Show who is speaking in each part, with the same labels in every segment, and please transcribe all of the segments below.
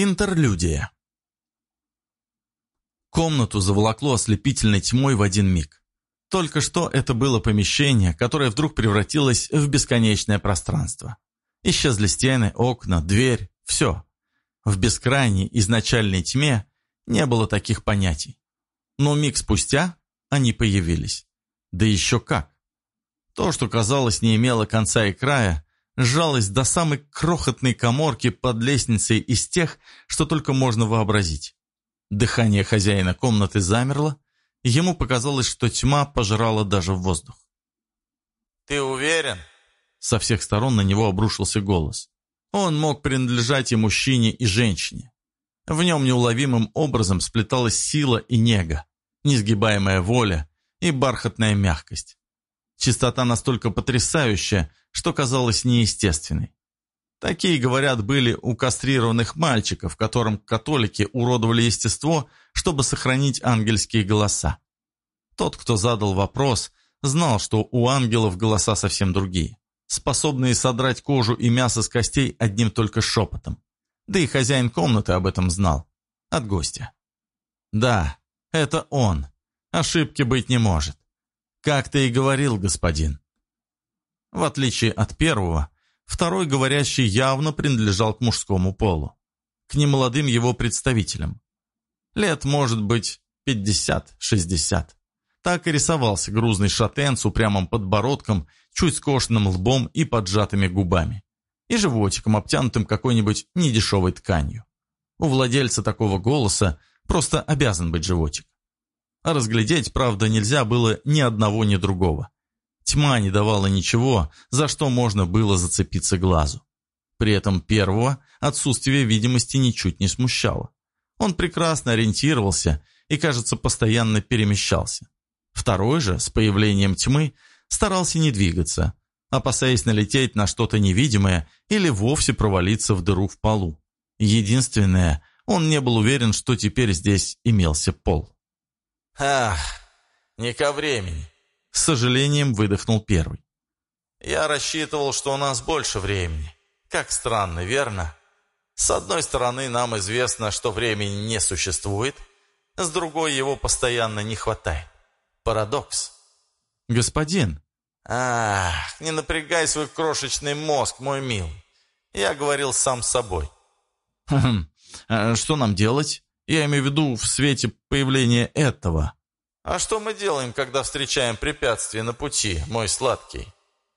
Speaker 1: Интерлюдия. Комнату заволокло ослепительной тьмой в один миг. Только что это было помещение, которое вдруг превратилось в бесконечное пространство. Исчезли стены, окна, дверь, все. В бескрайней изначальной тьме не было таких понятий. Но миг спустя они появились. Да еще как. То, что казалось не имело конца и края, сжалась до самой крохотной коморки под лестницей из тех, что только можно вообразить. Дыхание хозяина комнаты замерло, и ему показалось, что тьма пожрала даже воздух.
Speaker 2: «Ты уверен?»
Speaker 1: Со всех сторон на него обрушился голос. Он мог принадлежать и мужчине, и женщине. В нем неуловимым образом сплеталась сила и нега, несгибаемая воля и бархатная мягкость. Чистота настолько потрясающая, что казалась неестественной. Такие, говорят, были у кастрированных мальчиков, которым католики уродовали естество, чтобы сохранить ангельские голоса. Тот, кто задал вопрос, знал, что у ангелов голоса совсем другие, способные содрать кожу и мясо с костей одним только шепотом. Да и хозяин комнаты об этом знал. От гостя. Да, это он. Ошибки быть не может. Как ты и говорил, господин. В отличие от первого, второй говорящий явно принадлежал к мужскому полу, к немолодым его представителям. Лет, может быть, 50-60. Так и рисовался грузный шатен с упрямым подбородком, чуть скошенным лбом и поджатыми губами. И животиком, обтянутым какой-нибудь недешевой тканью. У владельца такого голоса просто обязан быть животик. А разглядеть, правда, нельзя было ни одного, ни другого. Тьма не давала ничего, за что можно было зацепиться глазу. При этом первого отсутствие видимости ничуть не смущало. Он прекрасно ориентировался и, кажется, постоянно перемещался. Второй же, с появлением тьмы, старался не двигаться, опасаясь налететь на что-то невидимое или вовсе провалиться в дыру в полу. Единственное, он не был уверен, что теперь здесь имелся пол.
Speaker 2: «Ах, не ко времени»,
Speaker 1: с сожалением выдохнул первый.
Speaker 2: «Я рассчитывал, что у нас больше времени. Как странно, верно? С одной стороны, нам известно, что времени не существует, с другой его постоянно не хватает. Парадокс».
Speaker 1: «Господин!»
Speaker 2: «Ах, не напрягай свой крошечный мозг, мой милый. Я говорил сам с собой».
Speaker 1: «Хм, а что нам делать? Я имею в виду в свете появления этого».
Speaker 2: «А что мы делаем, когда встречаем препятствия на пути, мой сладкий?»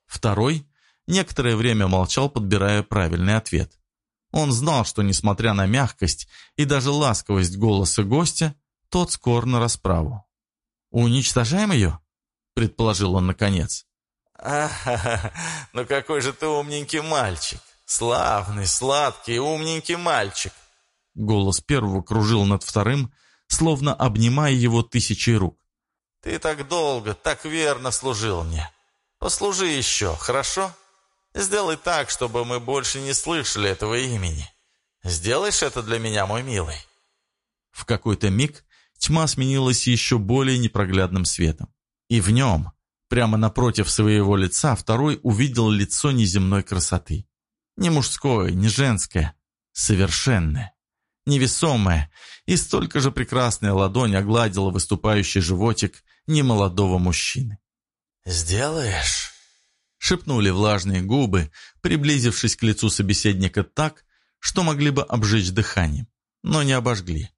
Speaker 1: Второй некоторое время молчал, подбирая правильный ответ. Он знал, что, несмотря на мягкость и даже ласковость голоса гостя, тот скор на расправу. «Уничтожаем ее?» — предположил он наконец.
Speaker 2: «А, ну какой же ты умненький мальчик! Славный, сладкий, умненький мальчик!»
Speaker 1: Голос первого кружил над вторым, словно обнимая его тысячей рук.
Speaker 2: Ты так долго, так верно служил мне. Послужи еще, хорошо? Сделай так, чтобы мы больше не слышали этого имени. Сделаешь это для меня, мой милый?»
Speaker 1: В какой-то миг тьма сменилась еще более непроглядным светом. И в нем, прямо напротив своего лица, второй увидел лицо неземной красоты. Не мужское, не женское, совершенное невесомая, и столько же прекрасная ладонь огладила выступающий животик немолодого мужчины.
Speaker 2: «Сделаешь?»
Speaker 1: — шепнули влажные губы, приблизившись к лицу собеседника так, что могли бы обжечь дыханием, но не обожгли,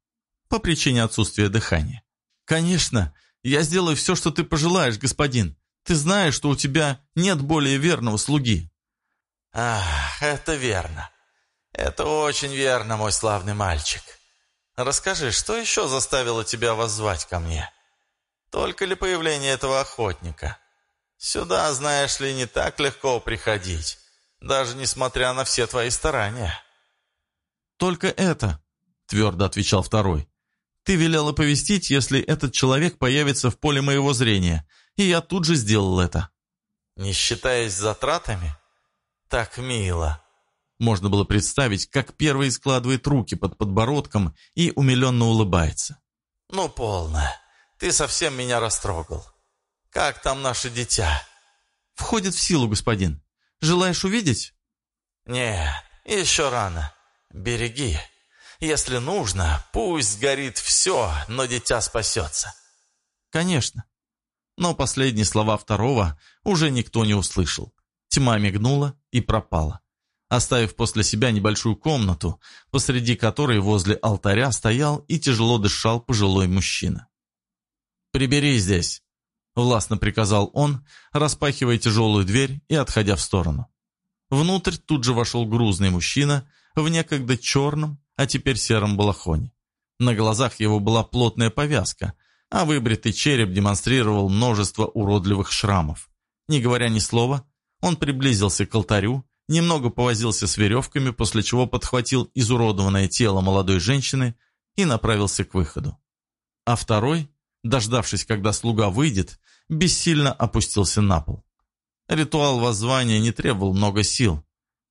Speaker 1: по причине отсутствия дыхания. «Конечно, я сделаю все, что ты пожелаешь, господин. Ты знаешь, что у тебя нет более верного слуги».
Speaker 2: «Ах, это верно. «Это очень верно, мой славный мальчик. Расскажи, что еще заставило тебя воззвать ко мне? Только ли появление этого охотника? Сюда, знаешь ли, не так легко приходить, даже несмотря на все твои старания».
Speaker 1: «Только это», — твердо отвечал второй. «Ты велел оповестить, если этот человек появится в поле моего зрения, и я тут же сделал это».
Speaker 2: «Не считаясь затратами? Так мило».
Speaker 1: Можно было представить, как первый складывает руки под подбородком и умиленно улыбается.
Speaker 2: «Ну, полно. Ты совсем меня растрогал. Как там наше дитя?»
Speaker 1: «Входит в силу, господин. Желаешь увидеть?»
Speaker 2: «Нет, еще рано. Береги. Если нужно, пусть горит все, но дитя спасется».
Speaker 1: «Конечно». Но последние слова второго уже никто не услышал. Тьма мигнула и пропала, оставив после себя небольшую комнату, посреди которой возле алтаря стоял и тяжело дышал пожилой мужчина. «Прибери здесь», — властно приказал он, распахивая тяжелую дверь и отходя в сторону. Внутрь тут же вошел грузный мужчина в некогда черном, а теперь сером балахоне. На глазах его была плотная повязка, а выбритый череп демонстрировал множество уродливых шрамов. Не говоря ни слова, он приблизился к алтарю, немного повозился с веревками, после чего подхватил изуродованное тело молодой женщины и направился к выходу. А второй, дождавшись, когда слуга выйдет, бессильно опустился на пол. Ритуал воззвания не требовал много сил,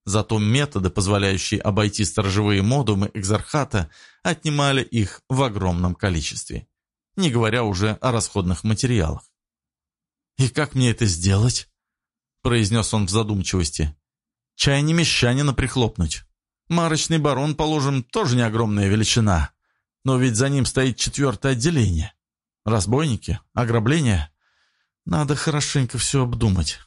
Speaker 1: зато методы, позволяющие обойти сторожевые модумы экзархата, отнимали их в огромном количестве, не говоря уже о расходных материалах. «И как мне это сделать?» – произнес он в задумчивости. «Чай не мещанина прихлопнуть. Марочный барон, положим, тоже не огромная величина, но ведь за ним стоит четвертое отделение. Разбойники, ограбления. Надо хорошенько все обдумать».